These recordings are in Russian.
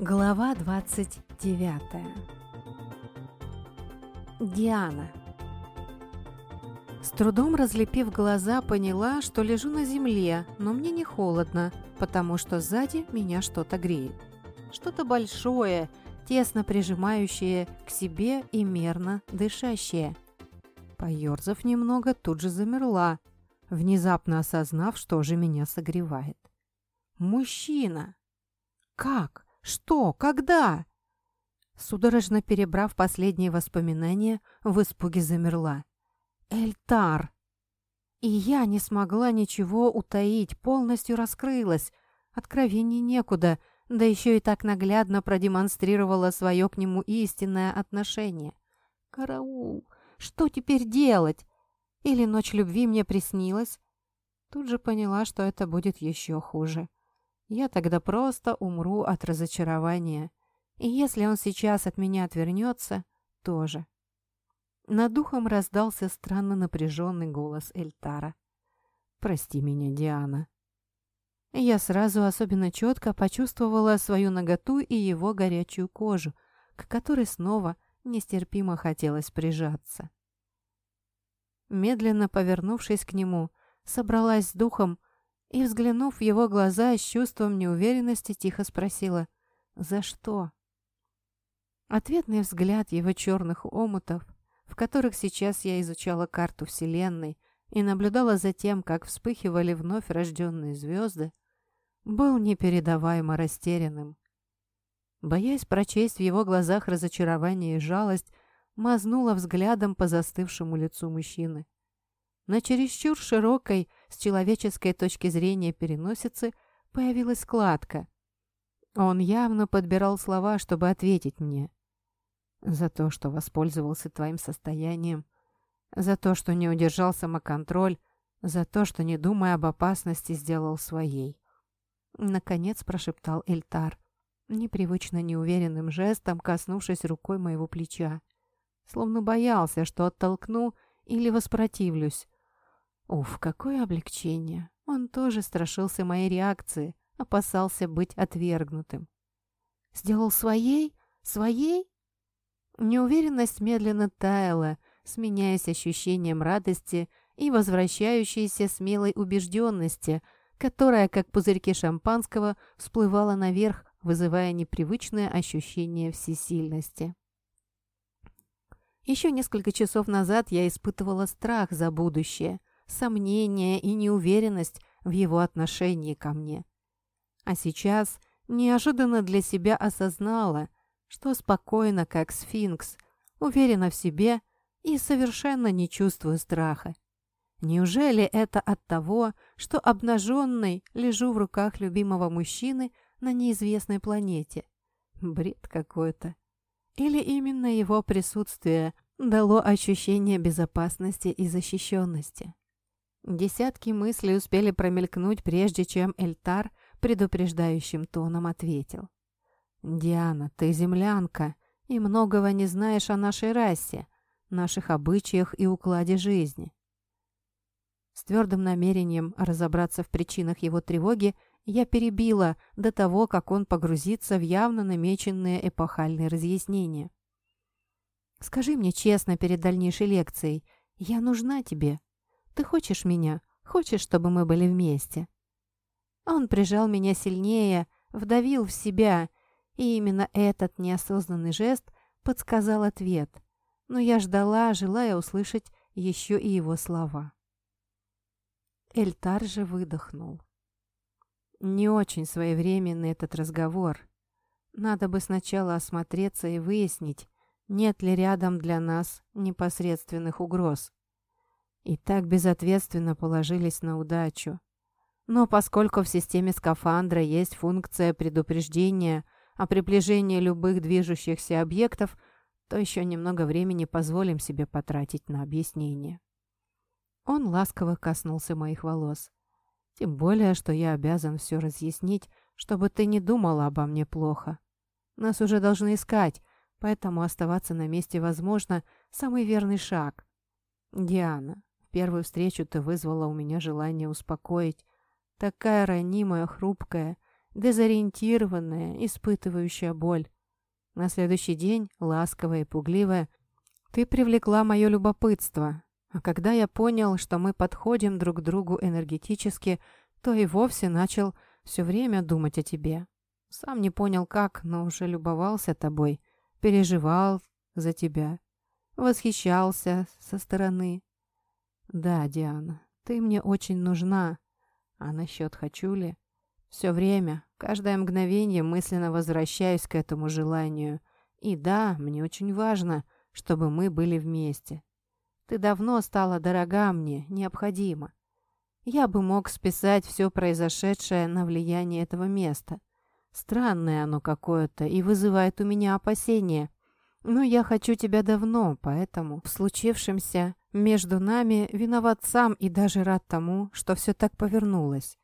Глава 29 Диана С трудом разлепив глаза, поняла, что лежу на земле, но мне не холодно, потому что сзади меня что-то греет. Что-то большое, тесно прижимающее к себе и мерно дышащее. Поерзав немного, тут же замерла, внезапно осознав, что же меня согревает. «Мужчина!» «Как?» Что? Когда?» Судорожно перебрав последние воспоминания, в испуге замерла. «Эльтар!» И я не смогла ничего утаить, полностью раскрылась. Откровений некуда, да еще и так наглядно продемонстрировала свое к нему истинное отношение. «Караул! Что теперь делать? Или ночь любви мне приснилась?» Тут же поняла, что это будет еще хуже. Я тогда просто умру от разочарования. И если он сейчас от меня отвернется, тоже. Над духом раздался странно напряженный голос Эльтара. «Прости меня, Диана». Я сразу особенно четко почувствовала свою наготу и его горячую кожу, к которой снова нестерпимо хотелось прижаться. Медленно повернувшись к нему, собралась с духом, и, взглянув в его глаза с чувством неуверенности, тихо спросила «За что?». Ответный взгляд его черных омутов, в которых сейчас я изучала карту Вселенной и наблюдала за тем, как вспыхивали вновь рожденные звезды, был непередаваемо растерянным. Боясь прочесть в его глазах разочарование и жалость, мазнула взглядом по застывшему лицу мужчины. На чересчур широкой, с человеческой точки зрения переносицы, появилась складка. Он явно подбирал слова, чтобы ответить мне. За то, что воспользовался твоим состоянием, за то, что не удержал самоконтроль, за то, что, не думая об опасности, сделал своей. Наконец прошептал Эльтар, непривычно неуверенным жестом коснувшись рукой моего плеча. Словно боялся, что оттолкну или воспротивлюсь. Уф, какое облегчение. Он тоже страшился моей реакции, опасался быть отвергнутым. Сделал своей? Своей? Неуверенность медленно таяла, сменяясь ощущением радости и возвращающейся смелой убежденности, которая, как пузырьки шампанского, всплывала наверх, вызывая непривычное ощущение всесильности. Еще несколько часов назад я испытывала страх за будущее, сомнения и неуверенность в его отношении ко мне. А сейчас неожиданно для себя осознала, что спокойно, как сфинкс, уверена в себе и совершенно не чувствую страха. Неужели это от того, что обнаженной лежу в руках любимого мужчины на неизвестной планете? Бред какой-то. Или именно его присутствие дало ощущение безопасности и защищенности? Десятки мыслей успели промелькнуть, прежде чем Эльтар предупреждающим тоном ответил. «Диана, ты землянка и многого не знаешь о нашей расе, наших обычаях и укладе жизни». С твердым намерением разобраться в причинах его тревоги я перебила до того, как он погрузится в явно намеченные эпохальные разъяснения. «Скажи мне честно перед дальнейшей лекцией, я нужна тебе?» Ты хочешь меня? Хочешь, чтобы мы были вместе?» Он прижал меня сильнее, вдавил в себя, и именно этот неосознанный жест подсказал ответ. Но я ждала, желая услышать еще и его слова. Эльтар же выдохнул. Не очень своевременный этот разговор. Надо бы сначала осмотреться и выяснить, нет ли рядом для нас непосредственных угроз и так безответственно положились на удачу. Но поскольку в системе скафандра есть функция предупреждения о приближении любых движущихся объектов, то еще немного времени позволим себе потратить на объяснение. Он ласково коснулся моих волос. Тем более, что я обязан все разъяснить, чтобы ты не думала обо мне плохо. Нас уже должны искать, поэтому оставаться на месте, возможно, самый верный шаг. Диана, первую встречу ты вызвала у меня желание успокоить. Такая ранимая, хрупкая, дезориентированная, испытывающая боль. На следующий день, ласковая и пугливая, ты привлекла мое любопытство, а когда я понял, что мы подходим друг к другу энергетически, то и вовсе начал все время думать о тебе. Сам не понял как, но уже любовался тобой, переживал за тебя, восхищался со стороны. Да, Диана, ты мне очень нужна. А насчет хочу ли? Все время, каждое мгновение мысленно возвращаюсь к этому желанию. И да, мне очень важно, чтобы мы были вместе. Ты давно стала дорога мне, необходима. Я бы мог списать все произошедшее на влияние этого места. Странное оно какое-то и вызывает у меня опасения. Но я хочу тебя давно, поэтому в случившемся между нами виноват сам и даже рад тому, что все так повернулось.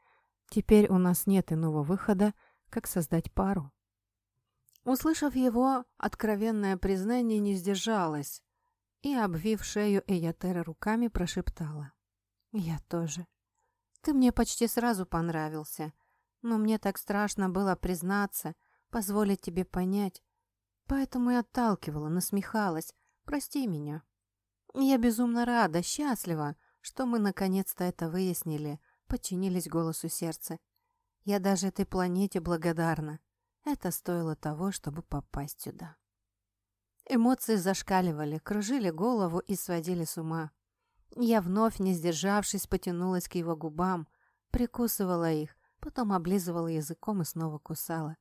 Теперь у нас нет иного выхода, как создать пару. Услышав его, откровенное признание не сдержалось и, обвив шею Эйотера руками, прошептала. «Я тоже. Ты мне почти сразу понравился, но мне так страшно было признаться, позволить тебе понять, поэтому и отталкивала, насмехалась. Прости меня». Я безумно рада, счастлива, что мы наконец-то это выяснили, подчинились голосу сердца. Я даже этой планете благодарна. Это стоило того, чтобы попасть сюда. Эмоции зашкаливали, кружили голову и сводили с ума. Я вновь, не сдержавшись, потянулась к его губам, прикусывала их, потом облизывала языком и снова кусала.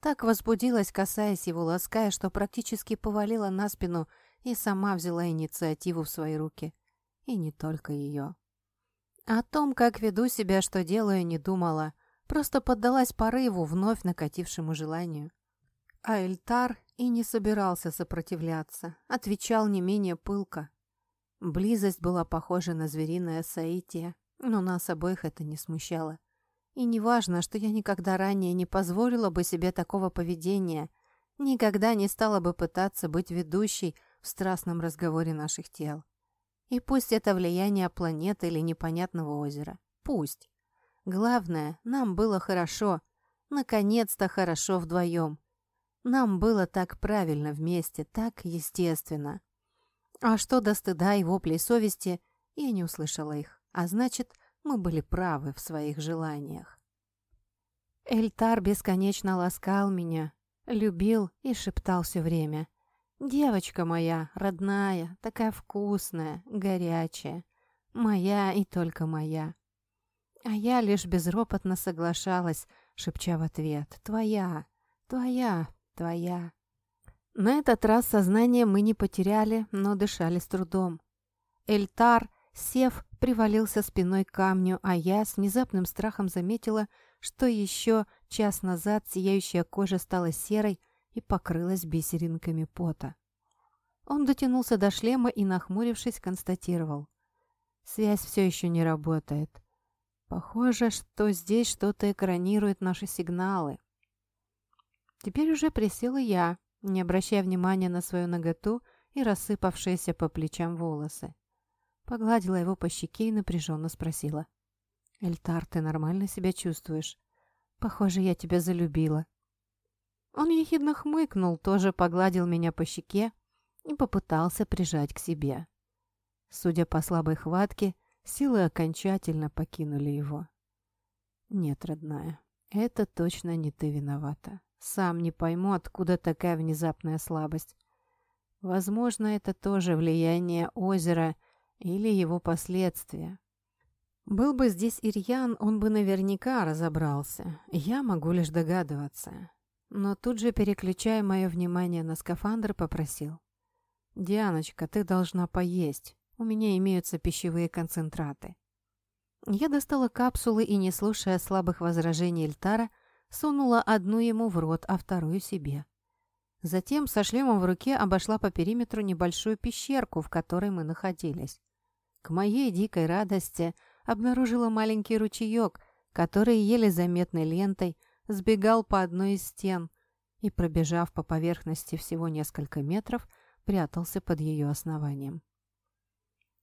Так возбудилась, касаясь его, лаская, что практически повалила на спину и сама взяла инициативу в свои руки. И не только ее. О том, как веду себя, что делаю, не думала, просто поддалась порыву, вновь накатившему желанию. А Эльтар и не собирался сопротивляться, отвечал не менее пылко. Близость была похожа на звериное соитие, но нас обоих это не смущало. И не важно, что я никогда ранее не позволила бы себе такого поведения, никогда не стала бы пытаться быть ведущей в страстном разговоре наших тел. И пусть это влияние планеты или непонятного озера. Пусть. Главное, нам было хорошо. Наконец-то хорошо вдвоем. Нам было так правильно вместе, так естественно. А что до стыда и воплей совести, я не услышала их. А значит, мы были правы в своих желаниях. Эльтар бесконечно ласкал меня, любил и шептал все время. «Девочка моя, родная, такая вкусная, горячая, моя и только моя». А я лишь безропотно соглашалась, шепча в ответ «Твоя, твоя, твоя». На этот раз сознание мы не потеряли, но дышали с трудом. Эльтар, сев, привалился спиной к камню, а я с внезапным страхом заметила, что еще час назад сияющая кожа стала серой и покрылась бисеринками пота. Он дотянулся до шлема и, нахмурившись, констатировал. Связь все еще не работает. Похоже, что здесь что-то экранирует наши сигналы. Теперь уже присела я, не обращая внимания на свою наготу и рассыпавшиеся по плечам волосы. Погладила его по щеке и напряженно спросила. «Эльтар, ты нормально себя чувствуешь? Похоже, я тебя залюбила». Он ехидно хмыкнул, тоже погладил меня по щеке и попытался прижать к себе. Судя по слабой хватке, силы окончательно покинули его. «Нет, родная, это точно не ты виновата. Сам не пойму, откуда такая внезапная слабость. Возможно, это тоже влияние озера или его последствия. Был бы здесь Ирьян, он бы наверняка разобрался. Я могу лишь догадываться. Но тут же, переключая мое внимание на скафандр, попросил. «Дианочка, ты должна поесть. У меня имеются пищевые концентраты». Я достала капсулы и, не слушая слабых возражений Эльтара, сунула одну ему в рот, а вторую себе. Затем со шлемом в руке обошла по периметру небольшую пещерку, в которой мы находились. К моей дикой радости обнаружила маленький ручеек, который еле заметной лентой сбегал по одной из стен и, пробежав по поверхности всего несколько метров, прятался под ее основанием.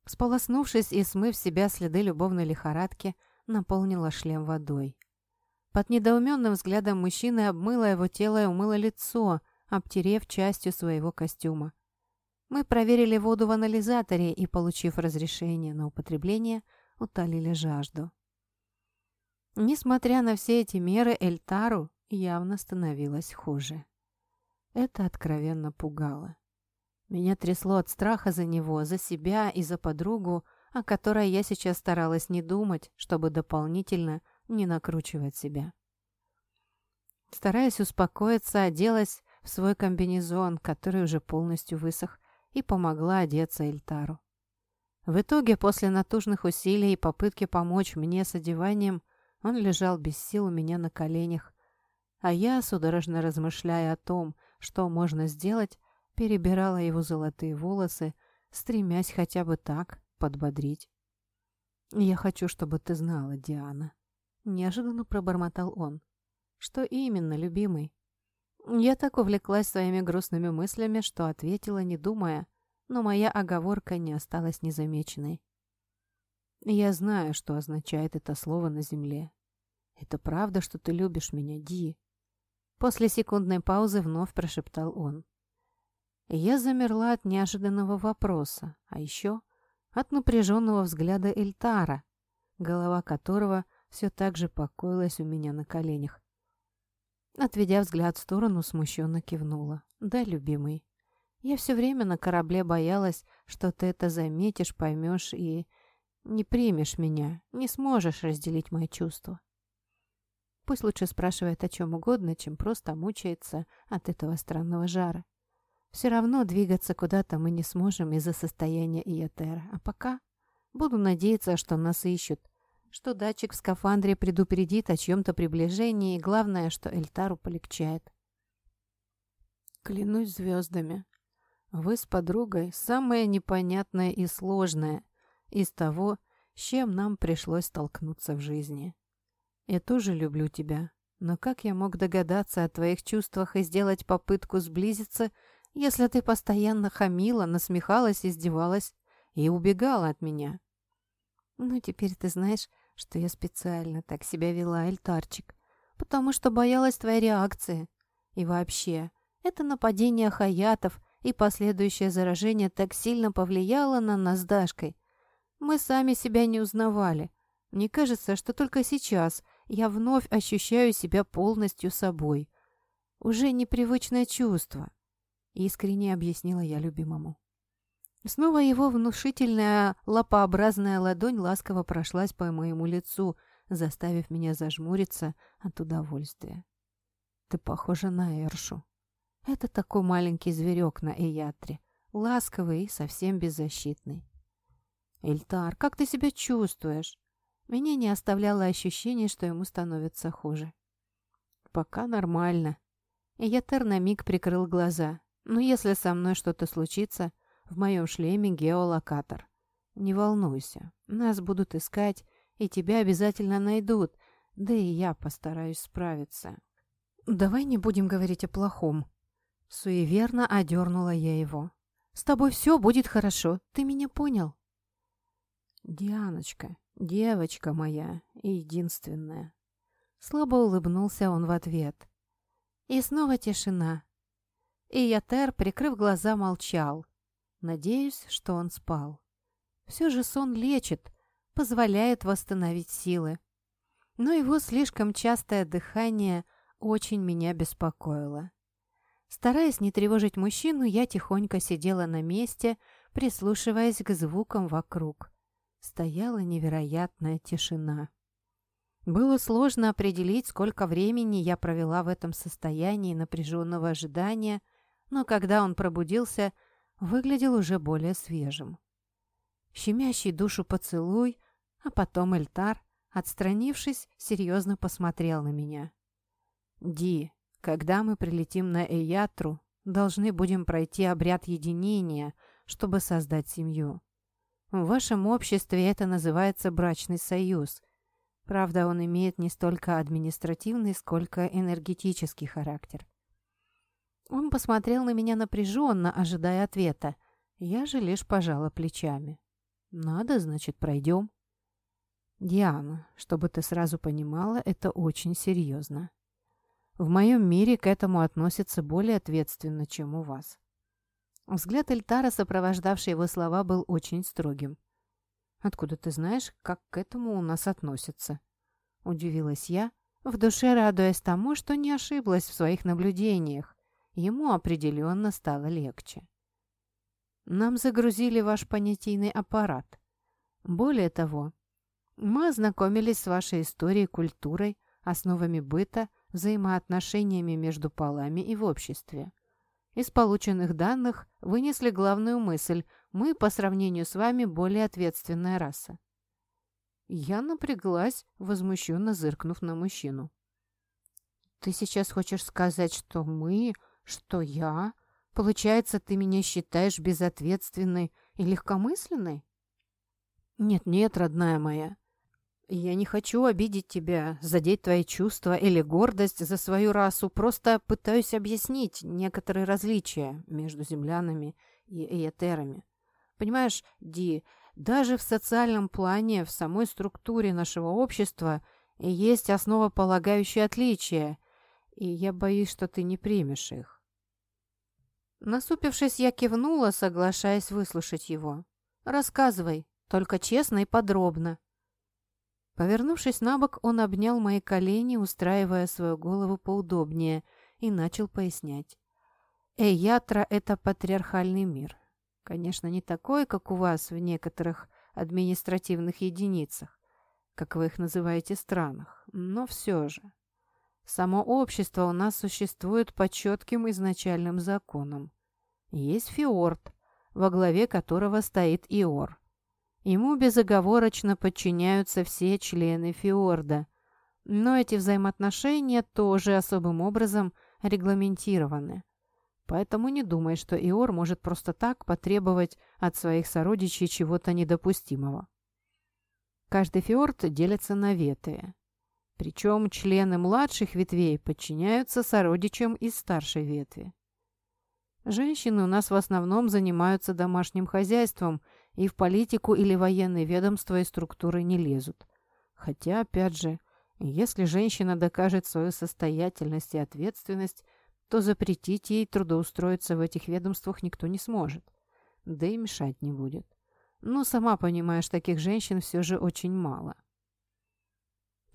Сполоснувшись и смыв себя следы любовной лихорадки, наполнила шлем водой. Под недоуменным взглядом мужчины обмыла его тело и умыла лицо, обтерев частью своего костюма. Мы проверили воду в анализаторе и, получив разрешение на употребление, утолили жажду. Несмотря на все эти меры, Эльтару явно становилось хуже. Это откровенно пугало. Меня трясло от страха за него, за себя и за подругу, о которой я сейчас старалась не думать, чтобы дополнительно не накручивать себя. Стараясь успокоиться, оделась в свой комбинезон, который уже полностью высох, и помогла одеться Эльтару. В итоге, после натужных усилий и попытки помочь мне с одеванием, он лежал без сил у меня на коленях, а я, судорожно размышляя о том, что можно сделать, перебирала его золотые волосы, стремясь хотя бы так подбодрить. «Я хочу, чтобы ты знала, Диана», — неожиданно пробормотал он. «Что именно, любимый?» Я так увлеклась своими грустными мыслями, что ответила, не думая, но моя оговорка не осталась незамеченной. Я знаю, что означает это слово на земле. Это правда, что ты любишь меня, Ди? После секундной паузы вновь прошептал он. Я замерла от неожиданного вопроса, а еще от напряженного взгляда Эльтара, голова которого все так же покоилась у меня на коленях. Отведя взгляд в сторону, смущенно кивнула. «Да, любимый. Я все время на корабле боялась, что ты это заметишь, поймешь и не примешь меня, не сможешь разделить мои чувства. Пусть лучше спрашивает о чем угодно, чем просто мучается от этого странного жара. Все равно двигаться куда-то мы не сможем из-за состояния Иотера. А пока буду надеяться, что нас ищут, что датчик в скафандре предупредит о чьем-то приближении, и главное, что Эльтару полегчает. Клянусь звездами. Вы с подругой самое непонятное и сложное из того, с чем нам пришлось столкнуться в жизни. Я тоже люблю тебя, но как я мог догадаться о твоих чувствах и сделать попытку сблизиться, если ты постоянно хамила, насмехалась, издевалась и убегала от меня? Ну, теперь ты знаешь, что я специально так себя вела, Эльтарчик, потому что боялась твоей реакции. И вообще, это нападение хаятов и последующее заражение так сильно повлияло на нас с Дашкой. Мы сами себя не узнавали. Мне кажется, что только сейчас я вновь ощущаю себя полностью собой. Уже непривычное чувство, искренне объяснила я любимому. Снова его внушительная лапообразная ладонь ласково прошлась по моему лицу, заставив меня зажмуриться от удовольствия. «Ты похожа на Эршу. Это такой маленький зверек на Эятре, ласковый и совсем беззащитный. Эльтар, как ты себя чувствуешь?» Меня не оставляло ощущение, что ему становится хуже. «Пока нормально». Эятер на миг прикрыл глаза. «Но если со мной что-то случится, в моем шлеме геолокатор. Не волнуйся, нас будут искать, и тебя обязательно найдут, да и я постараюсь справиться. Давай не будем говорить о плохом. Суеверно одернула я его. С тобой все будет хорошо, ты меня понял? Дианочка, девочка моя, единственная. Слабо улыбнулся он в ответ. И снова тишина. И Ятер, прикрыв глаза, молчал. Надеюсь, что он спал. Все же сон лечит, позволяет восстановить силы. Но его слишком частое дыхание очень меня беспокоило. Стараясь не тревожить мужчину, я тихонько сидела на месте, прислушиваясь к звукам вокруг. Стояла невероятная тишина. Было сложно определить, сколько времени я провела в этом состоянии напряженного ожидания, но когда он пробудился – выглядел уже более свежим. Щемящий душу поцелуй, а потом Эльтар, отстранившись, серьезно посмотрел на меня. «Ди, когда мы прилетим на Эятру, должны будем пройти обряд единения, чтобы создать семью. В вашем обществе это называется брачный союз. Правда, он имеет не столько административный, сколько энергетический характер. Он посмотрел на меня напряженно, ожидая ответа. Я же лишь пожала плечами. «Надо, значит, пройдем». Диана, чтобы ты сразу понимала, это очень серьезно. В моем мире к этому относятся более ответственно, чем у вас. Взгляд Эльтара, сопровождавший его слова, был очень строгим. «Откуда ты знаешь, как к этому у нас относятся?» Удивилась я, в душе радуясь тому, что не ошиблась в своих наблюдениях. Ему определенно стало легче. Нам загрузили ваш понятийный аппарат. Более того, мы ознакомились с вашей историей, культурой, основами быта, взаимоотношениями между полами и в обществе. Из полученных данных вынесли главную мысль «Мы, по сравнению с вами, более ответственная раса». Я напряглась, возмущенно зыркнув на мужчину. «Ты сейчас хочешь сказать, что мы, что я? Получается, ты меня считаешь безответственной и легкомысленной?» «Нет-нет, родная моя, я не хочу обидеть тебя, задеть твои чувства или гордость за свою расу, просто пытаюсь объяснить некоторые различия между землянами и этерами. Понимаешь, Ди, даже в социальном плане, в самой структуре нашего общества есть основополагающие отличия, и я боюсь, что ты не примешь их. Насупившись, я кивнула, соглашаясь выслушать его. «Рассказывай, только честно и подробно». Повернувшись на бок, он обнял мои колени, устраивая свою голову поудобнее, и начал пояснять. Эйятра — это патриархальный мир. Конечно, не такой, как у вас в некоторых административных единицах, как вы их называете странах, но все же. Само общество у нас существует по четким изначальным законам. Есть фиорд, во главе которого стоит Иор. Ему безоговорочно подчиняются все члены фиорда, но эти взаимоотношения тоже особым образом регламентированы. Поэтому не думай, что Иор может просто так потребовать от своих сородичей чего-то недопустимого. Каждый фиорд делится на ветви. Причем члены младших ветвей подчиняются сородичам из старшей ветви. Женщины у нас в основном занимаются домашним хозяйством и в политику или военные ведомства и структуры не лезут. Хотя, опять же, если женщина докажет свою состоятельность и ответственность, то запретить ей трудоустроиться в этих ведомствах никто не сможет. Да и мешать не будет. Но сама понимаешь, таких женщин все же очень мало.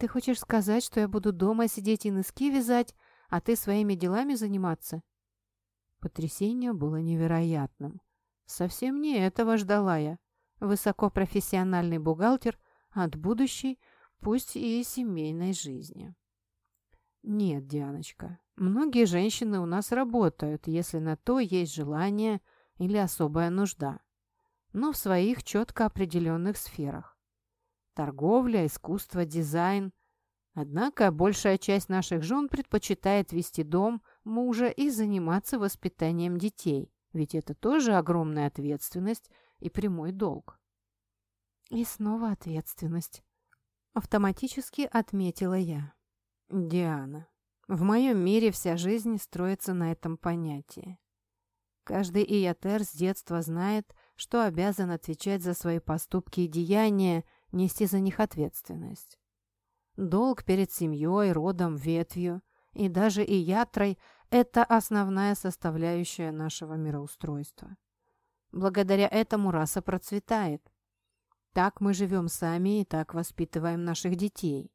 «Ты хочешь сказать, что я буду дома сидеть и носки вязать, а ты своими делами заниматься?» Потрясение было невероятным. Совсем не этого ждала я. Высокопрофессиональный бухгалтер от будущей, пусть и семейной жизни. Нет, Дианочка, многие женщины у нас работают, если на то есть желание или особая нужда. Но в своих четко определенных сферах. Торговля, искусство, дизайн. Однако большая часть наших жен предпочитает вести дом мужа и заниматься воспитанием детей, ведь это тоже огромная ответственность и прямой долг. И снова ответственность. Автоматически отметила я. Диана, в моем мире вся жизнь строится на этом понятии. Каждый иятер с детства знает, что обязан отвечать за свои поступки и деяния, нести за них ответственность. Долг перед семьей, родом, ветвью и даже иятрой – это основная составляющая нашего мироустройства. Благодаря этому раса процветает. Так мы живем сами и так воспитываем наших детей.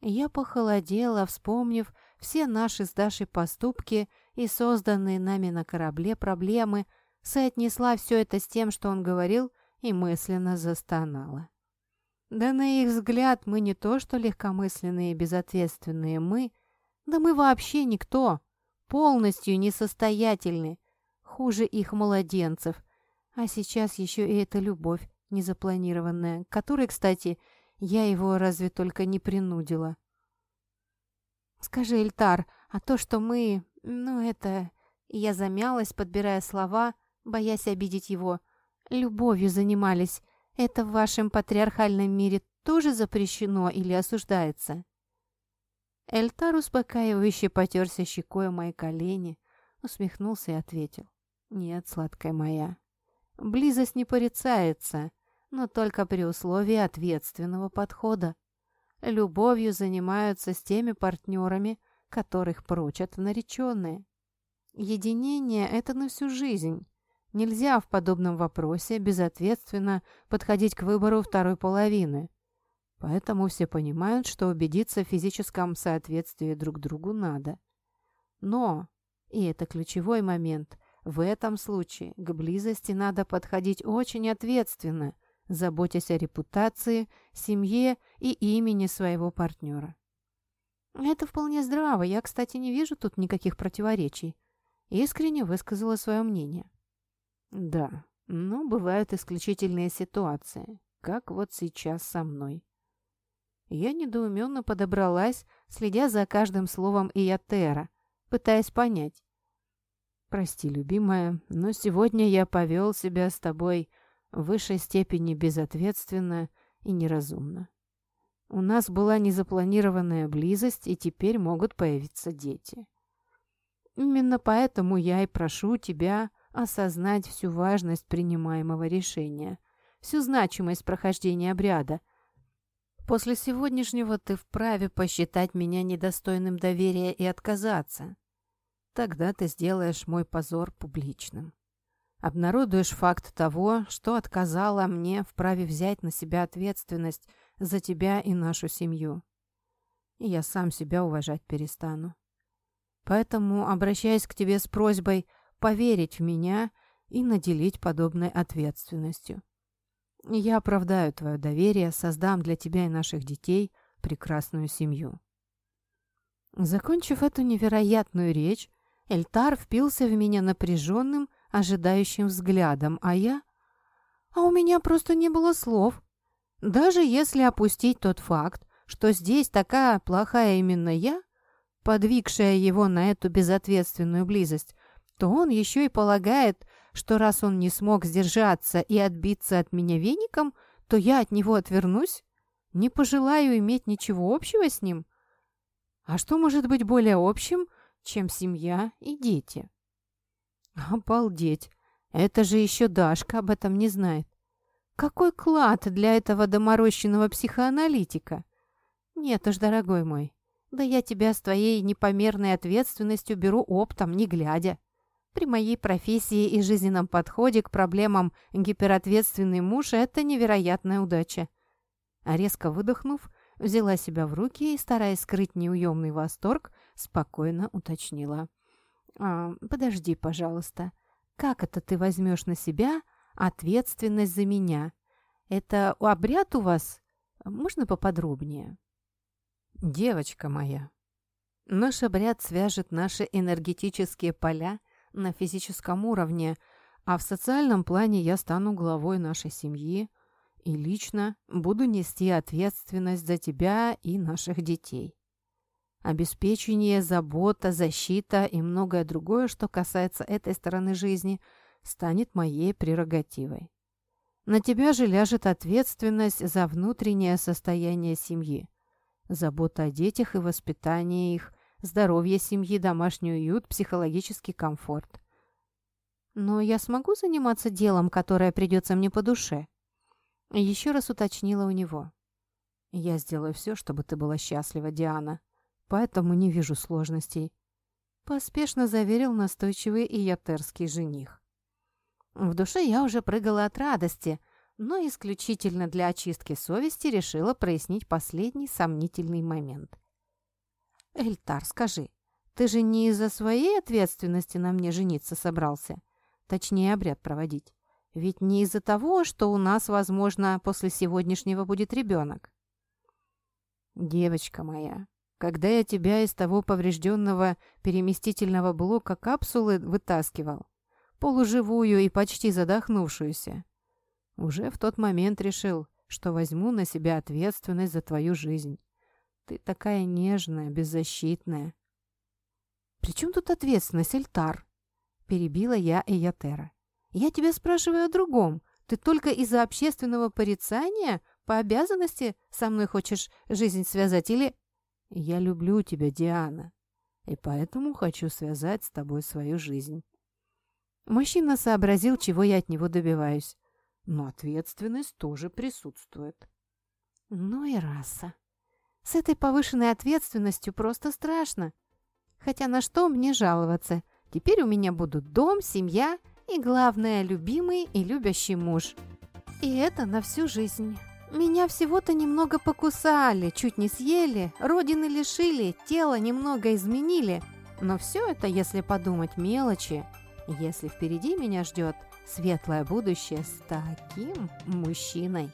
Я похолодела, вспомнив все наши с Дашей поступки и созданные нами на корабле проблемы, соотнесла все это с тем, что он говорил, и мысленно застонала. Да на их взгляд мы не то что легкомысленные и безответственные мы, да мы вообще никто, полностью несостоятельны, хуже их младенцев. А сейчас еще и эта любовь незапланированная, которой, кстати, я его разве только не принудила. «Скажи, Эльтар, а то, что мы... Ну, это...» Я замялась, подбирая слова, боясь обидеть его. «Любовью занимались. Это в вашем патриархальном мире тоже запрещено или осуждается?» Эльтар успокаивающе потерся щекой о мои колени, усмехнулся и ответил. «Нет, сладкая моя, близость не порицается, но только при условии ответственного подхода. Любовью занимаются с теми партнерами, которых прочат нареченные. Единение – это на всю жизнь. Нельзя в подобном вопросе безответственно подходить к выбору второй половины. Поэтому все понимают, что убедиться в физическом соответствии друг другу надо. Но, и это ключевой момент, в этом случае к близости надо подходить очень ответственно, заботясь о репутации, семье и имени своего партнера. Это вполне здраво, я, кстати, не вижу тут никаких противоречий. Искренне высказала свое мнение. Да, но бывают исключительные ситуации, как вот сейчас со мной. Я недоуменно подобралась, следя за каждым словом Иятера, пытаясь понять. «Прости, любимая, но сегодня я повел себя с тобой в высшей степени безответственно и неразумно. У нас была незапланированная близость, и теперь могут появиться дети. Именно поэтому я и прошу тебя осознать всю важность принимаемого решения, всю значимость прохождения обряда. После сегодняшнего ты вправе посчитать меня недостойным доверия и отказаться. Тогда ты сделаешь мой позор публичным. Обнародуешь факт того, что отказала мне в праве взять на себя ответственность за тебя и нашу семью. И я сам себя уважать перестану. Поэтому обращаюсь к тебе с просьбой поверить в меня и наделить подобной ответственностью. Я оправдаю твое доверие, создам для тебя и наших детей прекрасную семью». Закончив эту невероятную речь, Эльтар впился в меня напряженным, ожидающим взглядом, а я... А у меня просто не было слов. Даже если опустить тот факт, что здесь такая плохая именно я, подвигшая его на эту безответственную близость, то он еще и полагает, что раз он не смог сдержаться и отбиться от меня веником, то я от него отвернусь, не пожелаю иметь ничего общего с ним. А что может быть более общим, чем семья и дети? Обалдеть! Это же еще Дашка об этом не знает. Какой клад для этого доморощенного психоаналитика? Нет уж, дорогой мой, да я тебя с твоей непомерной ответственностью беру оптом, не глядя. При моей профессии и жизненном подходе к проблемам гиперответственный муж – это невероятная удача. А резко выдохнув, взяла себя в руки и, стараясь скрыть неуемный восторг, спокойно уточнила. «А, «Подожди, пожалуйста. Как это ты возьмешь на себя ответственность за меня? Это обряд у вас? Можно поподробнее?» «Девочка моя, наш обряд свяжет наши энергетические поля на физическом уровне, а в социальном плане я стану главой нашей семьи и лично буду нести ответственность за тебя и наших детей. Обеспечение, забота, защита и многое другое, что касается этой стороны жизни, станет моей прерогативой. На тебя же ляжет ответственность за внутреннее состояние семьи, забота о детях и воспитание их, здоровье семьи, домашний уют, психологический комфорт. Но я смогу заниматься делом, которое придется мне по душе? Еще раз уточнила у него. Я сделаю все, чтобы ты была счастлива, Диана, поэтому не вижу сложностей. Поспешно заверил настойчивый иятерский жених. В душе я уже прыгала от радости, но исключительно для очистки совести решила прояснить последний сомнительный момент. «Эльтар, скажи, ты же не из-за своей ответственности на мне жениться собрался? Точнее, обряд проводить. Ведь не из-за того, что у нас, возможно, после сегодняшнего будет ребенок». «Девочка моя, когда я тебя из того поврежденного переместительного блока капсулы вытаскивал, полуживую и почти задохнувшуюся, уже в тот момент решил, что возьму на себя ответственность за твою жизнь. Ты такая нежная, беззащитная. «При чем тут ответственность, Эльтар?» Перебила я Эйотера. «Я тебя спрашиваю о другом. Ты только из-за общественного порицания по обязанности со мной хочешь жизнь связать или...» «Я люблю тебя, Диана, и поэтому хочу связать с тобой свою жизнь». Мужчина сообразил, чего я от него добиваюсь. но ответственность тоже присутствует. Ну и раса. С этой повышенной ответственностью просто страшно. Хотя на что мне жаловаться? Теперь у меня будут дом, семья и, главное, любимый и любящий муж. И это на всю жизнь. Меня всего-то немного покусали, чуть не съели, родины лишили, тело немного изменили. Но все это, если подумать, мелочи. Если впереди меня ждет светлое будущее с таким мужчиной.